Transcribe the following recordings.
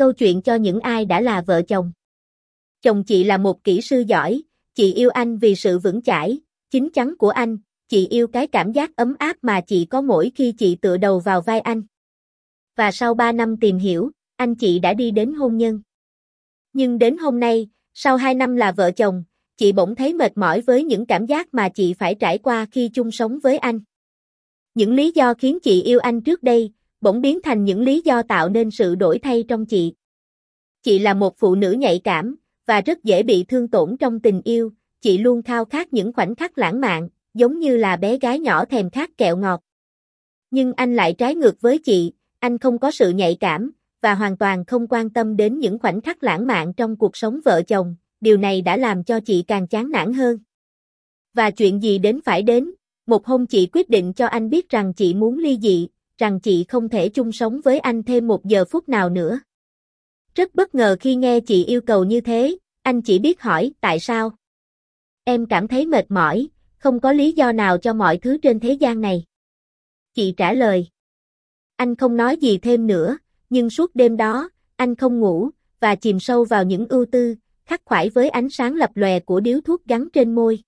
câu chuyện cho những ai đã là vợ chồng. Chồng chị là một kỹ sư giỏi, chị yêu anh vì sự vững chãi, chính chắn của anh, chị yêu cái cảm giác ấm áp mà chị có mỗi khi chị tựa đầu vào vai anh. Và sau 3 năm tìm hiểu, anh chị đã đi đến hôn nhân. Nhưng đến hôm nay, sau 2 năm là vợ chồng, chị bỗng thấy mệt mỏi với những cảm giác mà chị phải trải qua khi chung sống với anh. Những lý do khiến chị yêu anh trước đây, bỗng biến thành những lý do tạo nên sự đổi thay trong chị. Chị là một phụ nữ nhạy cảm, và rất dễ bị thương tổn trong tình yêu, chị luôn khao khát những khoảnh khắc lãng mạn, giống như là bé gái nhỏ thèm khát kẹo ngọt. Nhưng anh lại trái ngược với chị, anh không có sự nhạy cảm, và hoàn toàn không quan tâm đến những khoảnh khắc lãng mạn trong cuộc sống vợ chồng, điều này đã làm cho chị càng chán nản hơn. Và chuyện gì đến phải đến, một hôm chị quyết định cho anh biết rằng chị muốn ly dị, rằng chị không thể chung sống với anh thêm một giờ phút nào nữa. Rất bất ngờ khi nghe chị yêu cầu như thế, anh chỉ biết hỏi tại sao. Em cảm thấy mệt mỏi, không có lý do nào cho mọi thứ trên thế gian này. Chị trả lời. Anh không nói gì thêm nữa, nhưng suốt đêm đó, anh không ngủ, và chìm sâu vào những ưu tư, khắc khoải với ánh sáng lập lòe của điếu thuốc gắn trên môi.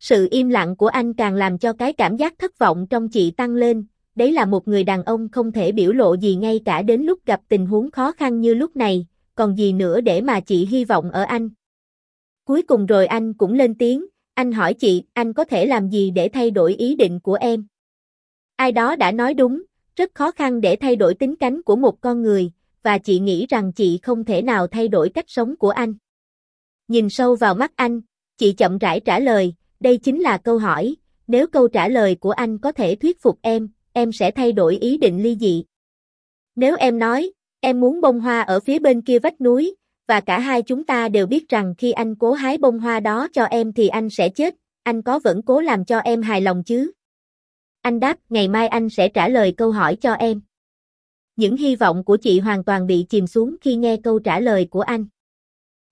Sự im lặng của anh càng làm cho cái cảm giác thất vọng trong chị tăng lên, đấy là một người đàn ông không thể biểu lộ gì ngay cả đến lúc gặp tình huống khó khăn như lúc này, còn gì nữa để mà chị hy vọng ở anh. Cuối cùng rồi anh cũng lên tiếng, anh hỏi chị, anh có thể làm gì để thay đổi ý định của em? Ai đó đã nói đúng, rất khó khăn để thay đổi tính cánh của một con người, và chị nghĩ rằng chị không thể nào thay đổi cách sống của anh. Nhìn sâu vào mắt anh, chị chậm rãi trả lời, đây chính là câu hỏi, nếu câu trả lời của anh có thể thuyết phục em, em sẽ thay đổi ý định ly dị. Nếu em nói, em muốn bông hoa ở phía bên kia vách núi, và cả hai chúng ta đều biết rằng khi anh cố hái bông hoa đó cho em thì anh sẽ chết, anh có vẫn cố làm cho em hài lòng chứ? Anh đáp, ngày mai anh sẽ trả lời câu hỏi cho em. Những hy vọng của chị hoàn toàn bị chìm xuống khi nghe câu trả lời của anh.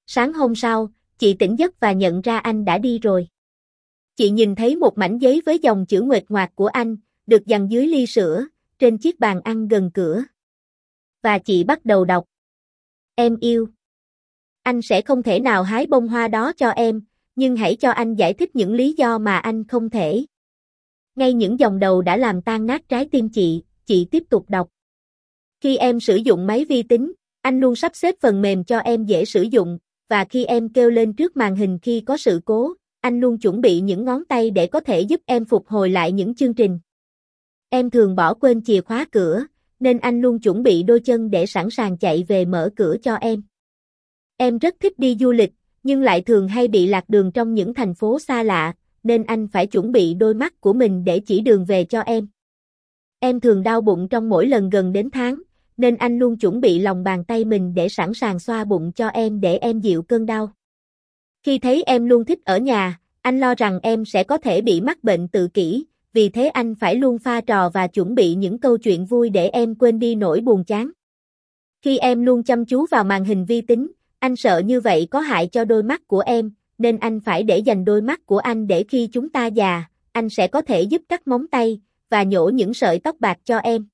Sáng hôm sau, chị tỉnh giấc và nhận ra anh đã đi rồi. Chị nhìn thấy một mảnh giấy với dòng chữ nguệt ngoạc của anh, được dằn dưới ly sữa, trên chiếc bàn ăn gần cửa. Và chị bắt đầu đọc. Em yêu. Anh sẽ không thể nào hái bông hoa đó cho em, nhưng hãy cho anh giải thích những lý do mà anh không thể. Ngay những dòng đầu đã làm tan nát trái tim chị, chị tiếp tục đọc. Khi em sử dụng máy vi tính, anh luôn sắp xếp phần mềm cho em dễ sử dụng, và khi em kêu lên trước màn hình khi có sự cố, anh luôn chuẩn bị những ngón tay để có thể giúp em phục hồi lại những chương trình. Em thường bỏ quên chìa khóa cửa, nên anh luôn chuẩn bị đôi chân để sẵn sàng chạy về mở cửa cho em. Em rất thích đi du lịch, nhưng lại thường hay bị lạc đường trong những thành phố xa lạ, nên anh phải chuẩn bị đôi mắt của mình để chỉ đường về cho em. Em thường đau bụng trong mỗi lần gần đến tháng, nên anh luôn chuẩn bị lòng bàn tay mình để sẵn sàng xoa bụng cho em để em dịu cơn đau. Khi thấy em luôn thích ở nhà, anh lo rằng em sẽ có thể bị mắc bệnh tự kỷ, vì thế anh phải luôn pha trò và chuẩn bị những câu chuyện vui để em quên đi nỗi buồn chán. Khi em luôn chăm chú vào màn hình vi tính, anh sợ như vậy có hại cho đôi mắt của em, nên anh phải để dành đôi mắt của anh để khi chúng ta già, anh sẽ có thể giúp cắt móng tay, và nhổ những sợi tóc bạc cho em.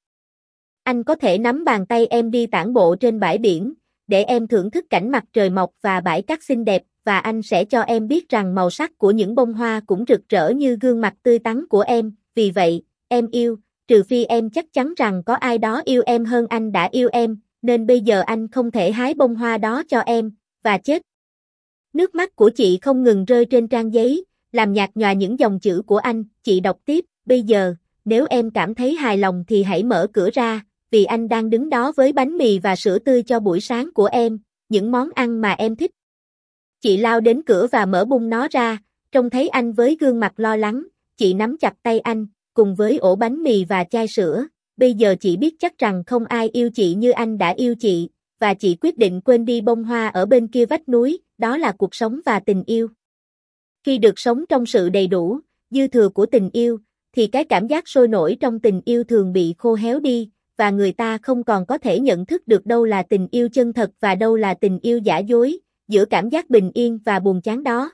Anh có thể nắm bàn tay em đi tản bộ trên bãi biển, để em thưởng thức cảnh mặt trời mọc và bãi cát xinh đẹp, và anh sẽ cho em biết rằng màu sắc của những bông hoa cũng rực rỡ như gương mặt tươi tắn của em, vì vậy, em yêu, trừ phi em chắc chắn rằng có ai đó yêu em hơn anh đã yêu em, nên bây giờ anh không thể hái bông hoa đó cho em, và chết. Nước mắt của chị không ngừng rơi trên trang giấy, làm nhạt nhòa những dòng chữ của anh, chị đọc tiếp, bây giờ, nếu em cảm thấy hài lòng thì hãy mở cửa ra, vì anh đang đứng đó với bánh mì và sữa tươi cho buổi sáng của em, những món ăn mà em thích. Chị lao đến cửa và mở bung nó ra, trông thấy anh với gương mặt lo lắng, chị nắm chặt tay anh, cùng với ổ bánh mì và chai sữa. Bây giờ chị biết chắc rằng không ai yêu chị như anh đã yêu chị, và chị quyết định quên đi bông hoa ở bên kia vách núi, đó là cuộc sống và tình yêu. Khi được sống trong sự đầy đủ, dư thừa của tình yêu, thì cái cảm giác sôi nổi trong tình yêu thường bị khô héo đi, và người ta không còn có thể nhận thức được đâu là tình yêu chân thật và đâu là tình yêu giả dối, giữa cảm giác bình yên và buồn chán đó.